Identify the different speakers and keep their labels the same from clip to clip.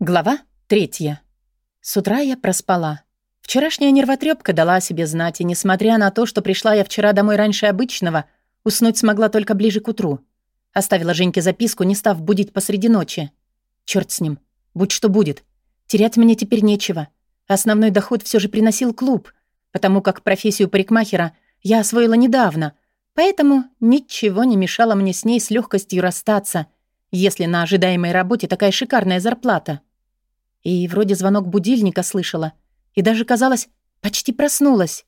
Speaker 1: Глава третья. С утра я проспала. Вчерашняя нервотрепка дала о себе знать, и несмотря на то, что пришла я вчера домой раньше обычного, уснуть смогла только ближе к утру. Оставила Женьке записку, не став будить посреди ночи. Черт с ним. Будь что будет. Терять мне теперь нечего. Основной доход все же приносил клуб, потому как профессию парикмахера я освоила недавно, поэтому ничего не мешало мне с ней с легкостью расстаться, если на ожидаемой работе такая шикарная зарплата. И вроде звонок будильника слышала. И даже, казалось, почти проснулась.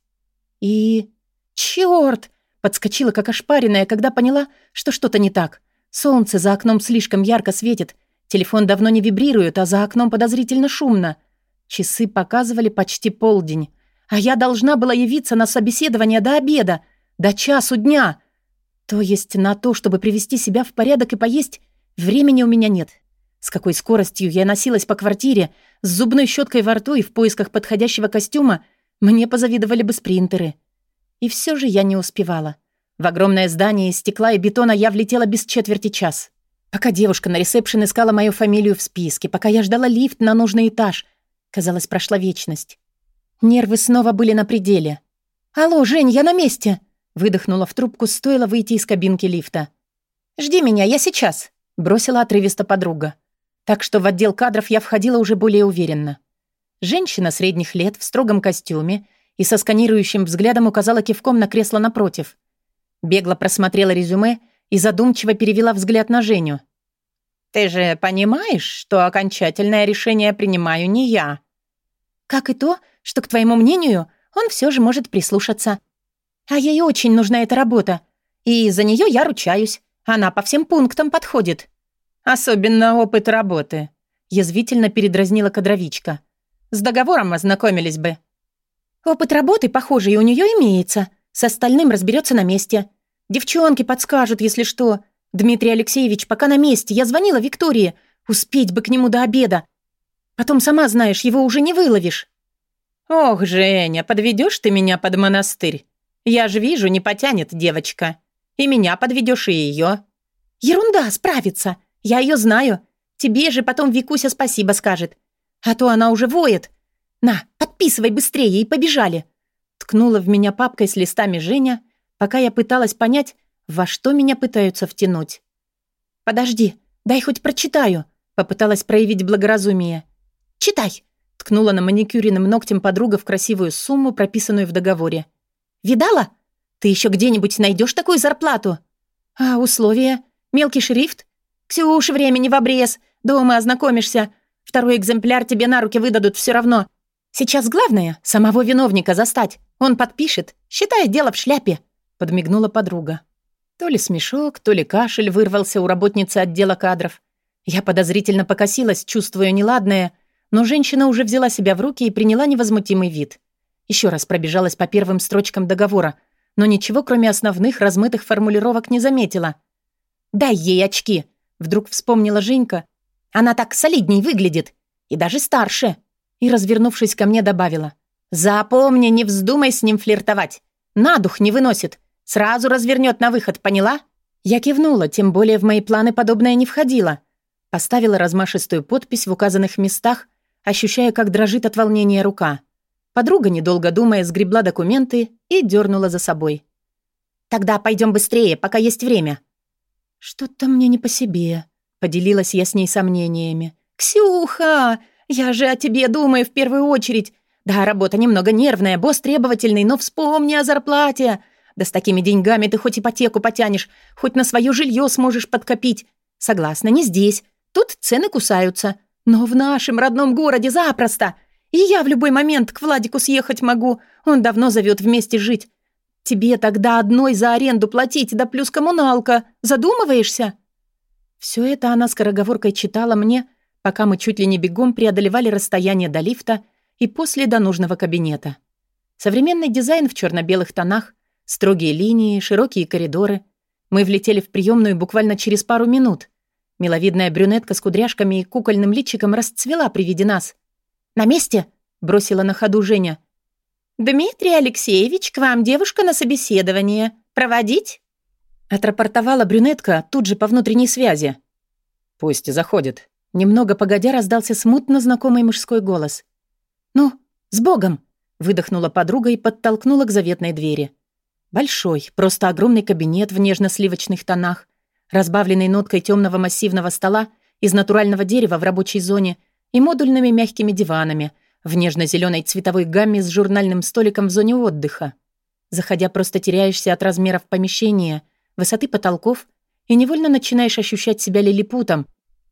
Speaker 1: И... Чёрт! Подскочила, как ошпаренная, когда поняла, что что-то не так. Солнце за окном слишком ярко светит. Телефон давно не вибрирует, а за окном подозрительно шумно. Часы показывали почти полдень. А я должна была явиться на собеседование до обеда, до часу дня. То есть на то, чтобы привести себя в порядок и поесть, времени у меня нет. С какой скоростью я носилась по квартире с зубной щеткой во рту и в поисках подходящего костюма, мне позавидовали бы спринтеры. И все же я не успевала. В огромное здание из стекла и бетона я влетела без четверти час. Пока девушка на ресепшн искала мою фамилию в списке, пока я ждала лифт на нужный этаж, казалось, прошла вечность. Нервы снова были на пределе. «Алло, Жень, я на месте!» Выдохнула в трубку, стоило выйти из кабинки лифта. «Жди меня, я сейчас!» Бросила отрывисто подруга так что в отдел кадров я входила уже более уверенно. Женщина средних лет в строгом костюме и со сканирующим взглядом указала кивком на кресло напротив. Бегло просмотрела резюме и задумчиво перевела взгляд на Женю. «Ты же понимаешь, что окончательное решение принимаю не я?» «Как и то, что, к твоему мнению, он все же может прислушаться. А ей очень нужна эта работа, и за нее я ручаюсь. Она по всем пунктам подходит». Особенно опыт работы. Язвительно передразнила кадровичка. С договором ознакомились бы. Опыт работы, похоже, и у нее имеется. С остальным разберется на месте. Девчонки подскажут, если что. Дмитрий Алексеевич пока на месте. Я звонила Виктории. Успеть бы к нему до обеда. Потом, сама знаешь, его уже не выловишь. Ох, Женя, подведешь ты меня под монастырь. Я же вижу, не потянет девочка. И меня подведешь, и ее. Ерунда, справится. Я ее знаю. Тебе же потом Викуся спасибо скажет. А то она уже воет. На, подписывай быстрее и побежали. Ткнула в меня папкой с листами Женя, пока я пыталась понять, во что меня пытаются втянуть. «Подожди, дай хоть прочитаю», — попыталась проявить благоразумие. «Читай», — ткнула на маникюренным ногтем подруга в красивую сумму, прописанную в договоре. «Видала? Ты еще где-нибудь найдешь такую зарплату?» «А условия? Мелкий шрифт? «Ксюш, времени в обрез. Дома ознакомишься. Второй экземпляр тебе на руки выдадут все равно. Сейчас главное — самого виновника застать. Он подпишет. Считай, дело в шляпе», — подмигнула подруга. То ли смешок, то ли кашель вырвался у работницы отдела кадров. Я подозрительно покосилась, чувствуя неладное, но женщина уже взяла себя в руки и приняла невозмутимый вид. Еще раз пробежалась по первым строчкам договора, но ничего, кроме основных размытых формулировок, не заметила. «Дай ей очки!» Вдруг вспомнила Женька. Она так солидней выглядит. И даже старше. И, развернувшись ко мне, добавила. «Запомни, не вздумай с ним флиртовать. На дух не выносит. Сразу развернет на выход, поняла?» Я кивнула, тем более в мои планы подобное не входило. Поставила размашистую подпись в указанных местах, ощущая, как дрожит от волнения рука. Подруга, недолго думая, сгребла документы и дернула за собой. «Тогда пойдем быстрее, пока есть время», «Что-то мне не по себе», — поделилась я с ней сомнениями. «Ксюха, я же о тебе думаю в первую очередь. Да, работа немного нервная, босс требовательный, но вспомни о зарплате. Да с такими деньгами ты хоть ипотеку потянешь, хоть на свое жилье сможешь подкопить. Согласна, не здесь. Тут цены кусаются. Но в нашем родном городе запросто. И я в любой момент к Владику съехать могу. Он давно зовет вместе жить. Тебе тогда одной за аренду платить, да плюс коммуналка. Задумываешься?» Все это она скороговоркой читала мне, пока мы чуть ли не бегом преодолевали расстояние до лифта и после до нужного кабинета. Современный дизайн в черно белых тонах, строгие линии, широкие коридоры. Мы влетели в приемную буквально через пару минут. Миловидная брюнетка с кудряшками и кукольным личиком расцвела при виде нас. «На месте?» — бросила на ходу Женя — «Дмитрий Алексеевич, к вам девушка на собеседование. Проводить?» Отрапортовала брюнетка тут же по внутренней связи.
Speaker 2: «Пусть заходит»,
Speaker 1: Немного погодя раздался смутно знакомый мужской голос. «Ну, с Богом!» — выдохнула подруга и подтолкнула к заветной двери. Большой, просто огромный кабинет в нежно-сливочных тонах, разбавленный ноткой темного массивного стола из натурального дерева в рабочей зоне и модульными мягкими диванами в нежно-зеленой цветовой гамме с журнальным столиком в зоне отдыха. Заходя, просто теряешься от размеров помещения, высоты потолков и невольно начинаешь ощущать себя лилипутом,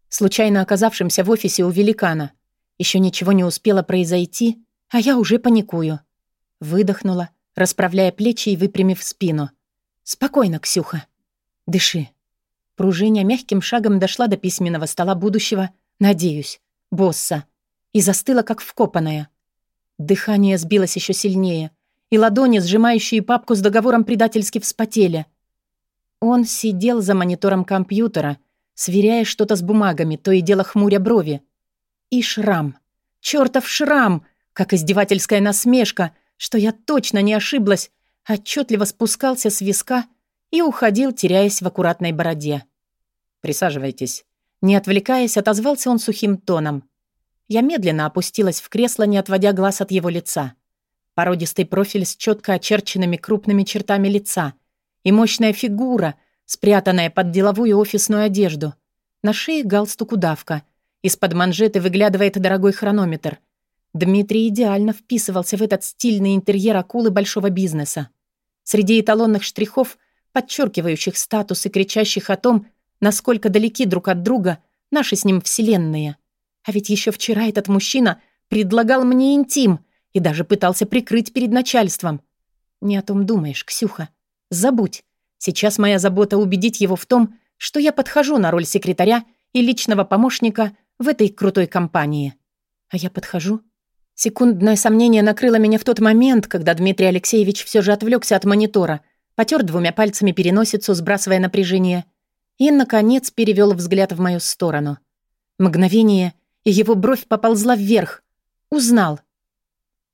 Speaker 1: случайно оказавшимся в офисе у великана. Еще ничего не успело произойти, а я уже паникую. Выдохнула, расправляя плечи и выпрямив спину. «Спокойно, Ксюха. Дыши». Пружиня мягким шагом дошла до письменного стола будущего, надеюсь, босса, и застыла, как вкопанная. Дыхание сбилось еще сильнее, и ладони, сжимающие папку с договором, предательски вспотели. Он сидел за монитором компьютера, сверяя что-то с бумагами, то и дело хмуря брови. И шрам. Чёртов шрам! Как издевательская насмешка, что я точно не ошиблась, отчетливо спускался с виска и уходил, теряясь в аккуратной бороде. «Присаживайтесь». Не отвлекаясь, отозвался он сухим тоном. Я медленно опустилась в кресло, не отводя глаз от его лица. Породистый профиль с четко очерченными крупными чертами лица и мощная фигура, спрятанная под деловую офисную одежду. На шее галстук удавка. Из-под манжеты выглядывает дорогой хронометр. Дмитрий идеально вписывался в этот стильный интерьер акулы большого бизнеса. Среди эталонных штрихов, подчеркивающих статус и кричащих о том, насколько далеки друг от друга наши с ним вселенные. А ведь еще вчера этот мужчина предлагал мне интим — и даже пытался прикрыть перед начальством. Не о том думаешь, Ксюха. Забудь. Сейчас моя забота убедить его в том, что я подхожу на роль секретаря и личного помощника в этой крутой компании. А я подхожу. Секундное сомнение накрыло меня в тот момент, когда Дмитрий Алексеевич все же отвлекся от монитора, потер двумя пальцами переносицу, сбрасывая напряжение, и, наконец, перевел взгляд в мою сторону. Мгновение, и его бровь поползла вверх. Узнал.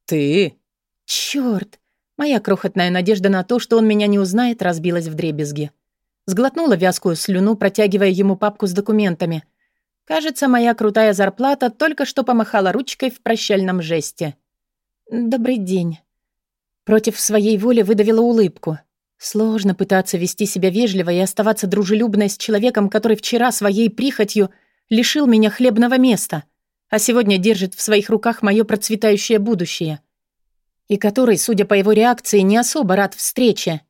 Speaker 2: «Ты?»
Speaker 1: «Чёрт!» Моя крохотная надежда на то, что он меня не узнает, разбилась в дребезги. Сглотнула вязкую слюну, протягивая ему папку с документами. Кажется, моя крутая зарплата только что помахала ручкой в прощальном жесте. «Добрый день». Против своей воли выдавила улыбку. Сложно пытаться вести себя вежливо и оставаться дружелюбной с человеком, который вчера своей прихотью лишил меня хлебного места — а сегодня держит в своих руках мое процветающее будущее. И который, судя по его реакции, не особо рад встрече.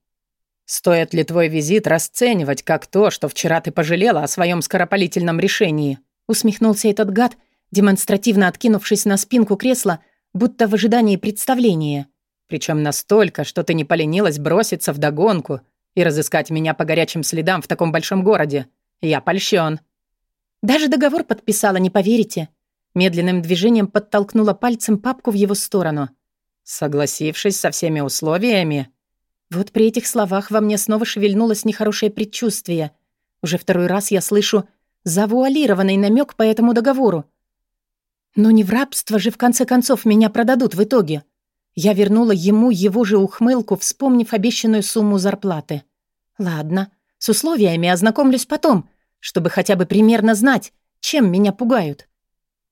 Speaker 2: «Стоит ли твой визит расценивать как то, что вчера ты пожалела о своем скоропалительном решении?»
Speaker 1: Усмехнулся этот гад, демонстративно откинувшись на спинку кресла, будто в ожидании представления.
Speaker 2: Причем настолько, что ты не поленилась броситься в догонку и разыскать меня по горячим следам в таком большом городе. Я польщен.
Speaker 1: Даже договор подписала, не поверите. Медленным движением подтолкнула пальцем папку в его сторону.
Speaker 2: «Согласившись со всеми условиями?»
Speaker 1: Вот при этих словах во мне снова шевельнулось нехорошее предчувствие. Уже второй раз я слышу завуалированный намек по этому договору. Но не в рабство же в конце концов меня продадут в итоге. Я вернула ему его же ухмылку, вспомнив обещанную сумму зарплаты. Ладно, с условиями ознакомлюсь потом, чтобы хотя бы примерно знать, чем меня пугают.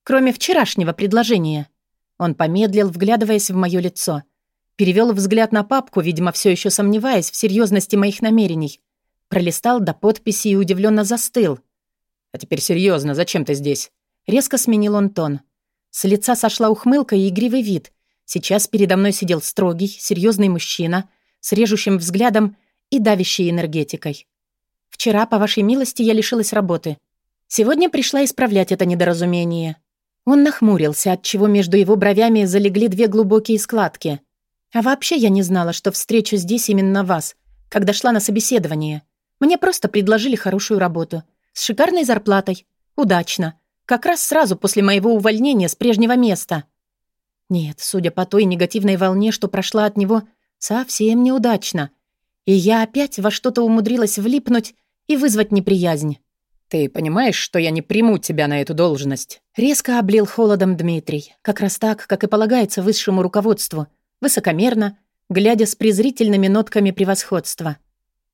Speaker 1: Кроме вчерашнего предложения. Он помедлил, вглядываясь в мое лицо. Перевел взгляд на папку, видимо, все еще сомневаясь в серьезности моих намерений. Пролистал до подписи и удивленно застыл.
Speaker 2: «А теперь серьезно, зачем ты здесь?»
Speaker 1: Резко сменил он тон. С лица сошла ухмылка и игривый вид. Сейчас передо мной сидел строгий, серьезный мужчина с режущим взглядом и давящей энергетикой. «Вчера, по вашей милости, я лишилась работы. Сегодня пришла исправлять это недоразумение. Он нахмурился, отчего между его бровями залегли две глубокие складки. А вообще я не знала, что встречу здесь именно вас, когда шла на собеседование. Мне просто предложили хорошую работу. С шикарной зарплатой. Удачно. Как раз сразу после моего увольнения с прежнего места. Нет, судя по той негативной волне, что прошла от него, совсем неудачно. И я опять во что-то умудрилась влипнуть и вызвать неприязнь.
Speaker 2: «Ты понимаешь, что я не приму тебя на эту должность?»
Speaker 1: Резко облил холодом Дмитрий, как раз так, как и полагается высшему руководству, высокомерно, глядя с презрительными нотками превосходства.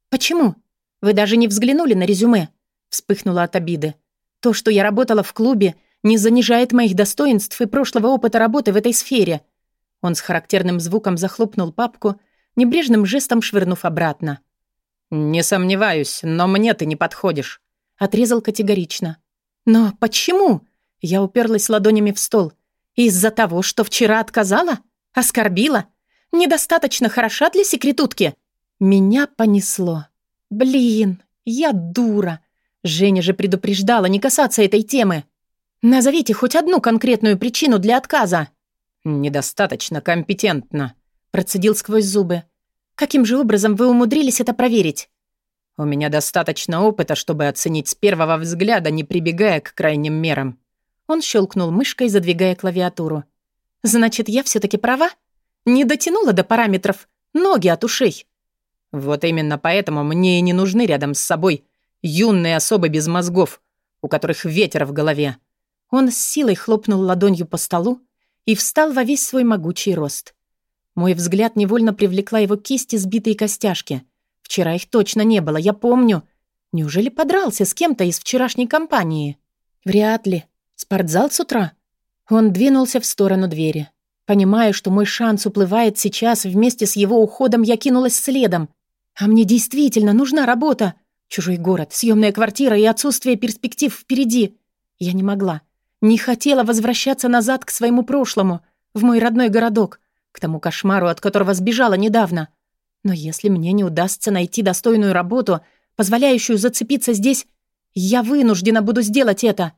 Speaker 1: «Почему? Вы даже не взглянули на резюме?» Вспыхнула от обиды. То, что я работала в клубе, не занижает моих достоинств и прошлого опыта работы в этой сфере. Он с характерным звуком захлопнул папку, небрежным жестом швырнув обратно.
Speaker 2: «Не сомневаюсь, но мне ты не подходишь», —
Speaker 1: отрезал категорично. «Но почему?» — я уперлась ладонями в стол. «Из-за того, что вчера отказала? Оскорбила? Недостаточно хороша для секретутки?» Меня понесло. «Блин, я дура. Женя же предупреждала не касаться этой темы. Назовите хоть одну конкретную причину для отказа».
Speaker 2: «Недостаточно компетентно», —
Speaker 1: процедил сквозь зубы. «Каким же образом вы умудрились это проверить?»
Speaker 2: «У меня достаточно опыта, чтобы оценить с первого взгляда, не прибегая к крайним мерам».
Speaker 1: Он щелкнул мышкой, задвигая клавиатуру. «Значит, я все таки права? Не дотянула до параметров. Ноги от ушей».
Speaker 2: «Вот именно поэтому мне и не нужны рядом с собой юные особы без мозгов, у которых ветер в голове».
Speaker 1: Он с силой хлопнул ладонью по столу и встал во весь свой могучий рост. Мой взгляд невольно привлекла его кисти, сбитые костяшки. Вчера их точно не было, я помню. Неужели подрался с кем-то из вчерашней компании? Вряд ли. Спортзал с утра? Он двинулся в сторону двери. Понимая, что мой шанс уплывает сейчас, вместе с его уходом я кинулась следом. А мне действительно нужна работа. Чужой город, съемная квартира и отсутствие перспектив впереди. Я не могла. Не хотела возвращаться назад к своему прошлому, в мой родной городок, тому кошмару, от которого сбежала недавно. Но если мне не удастся найти достойную работу, позволяющую зацепиться здесь, я вынуждена буду сделать это.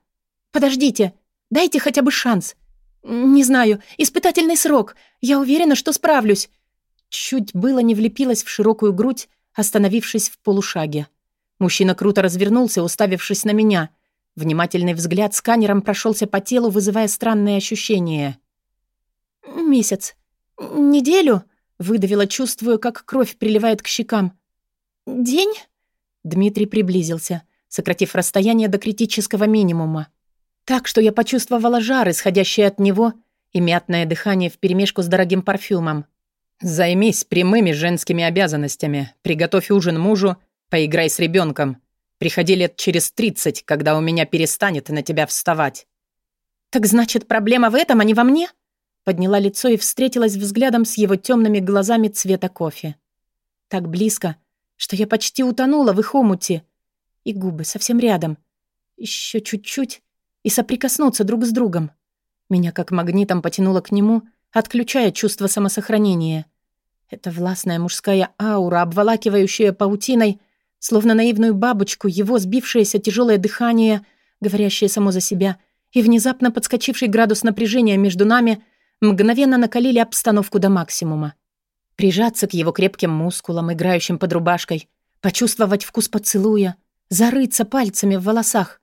Speaker 1: Подождите, дайте хотя бы шанс. Не знаю, испытательный срок. Я уверена, что справлюсь. Чуть было не влепилась в широкую грудь, остановившись в полушаге. Мужчина круто развернулся, уставившись на меня — Внимательный взгляд сканером прошелся по телу, вызывая странные ощущения. «Месяц. Неделю?» — выдавила, чувствуя, как кровь приливает к щекам. «День?» Дмитрий приблизился, сократив расстояние до критического минимума. Так что я почувствовала жар, исходящий от него, и мятное дыхание вперемешку с дорогим парфюмом.
Speaker 2: «Займись прямыми женскими обязанностями. Приготовь ужин мужу, поиграй с ребенком. Приходи лет через тридцать, когда у меня перестанет на тебя вставать».
Speaker 1: «Так значит, проблема в этом, а не во мне?» Подняла лицо и встретилась взглядом с его темными глазами цвета кофе. Так близко, что я почти утонула в их омуте. И губы совсем рядом. Еще чуть-чуть и соприкоснуться друг с другом. Меня как магнитом потянуло к нему, отключая чувство самосохранения. Это властная мужская аура, обволакивающая паутиной — Словно наивную бабочку, его сбившееся тяжелое дыхание, говорящее само за себя, и внезапно подскочивший градус напряжения между нами мгновенно накалили обстановку до максимума. Прижаться к его крепким мускулам, играющим под рубашкой, почувствовать вкус поцелуя, зарыться пальцами в волосах.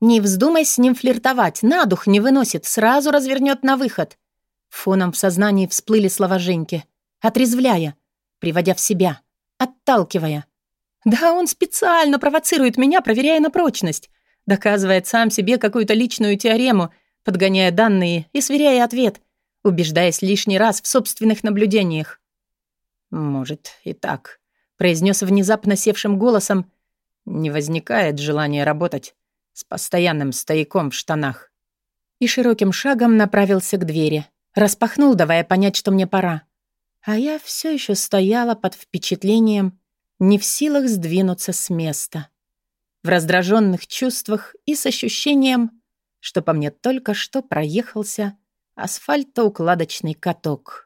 Speaker 1: Не вздумай с ним флиртовать, на дух не выносит, сразу развернет на выход. Фоном в сознании всплыли слова Женьки, отрезвляя, приводя в себя, отталкивая. Да, он специально провоцирует меня, проверяя на прочность, доказывает сам себе какую-то личную теорему, подгоняя данные и сверяя ответ, убеждаясь лишний раз в собственных наблюдениях.
Speaker 2: «Может, и так», — произнес внезапно севшим голосом. «Не возникает желания работать с постоянным стояком в штанах».
Speaker 1: И широким шагом направился к двери. Распахнул, давая понять, что мне пора. А я все еще стояла под впечатлением не в силах сдвинуться с места. В раздраженных чувствах и с ощущением, что по мне только что проехался асфальтоукладочный каток.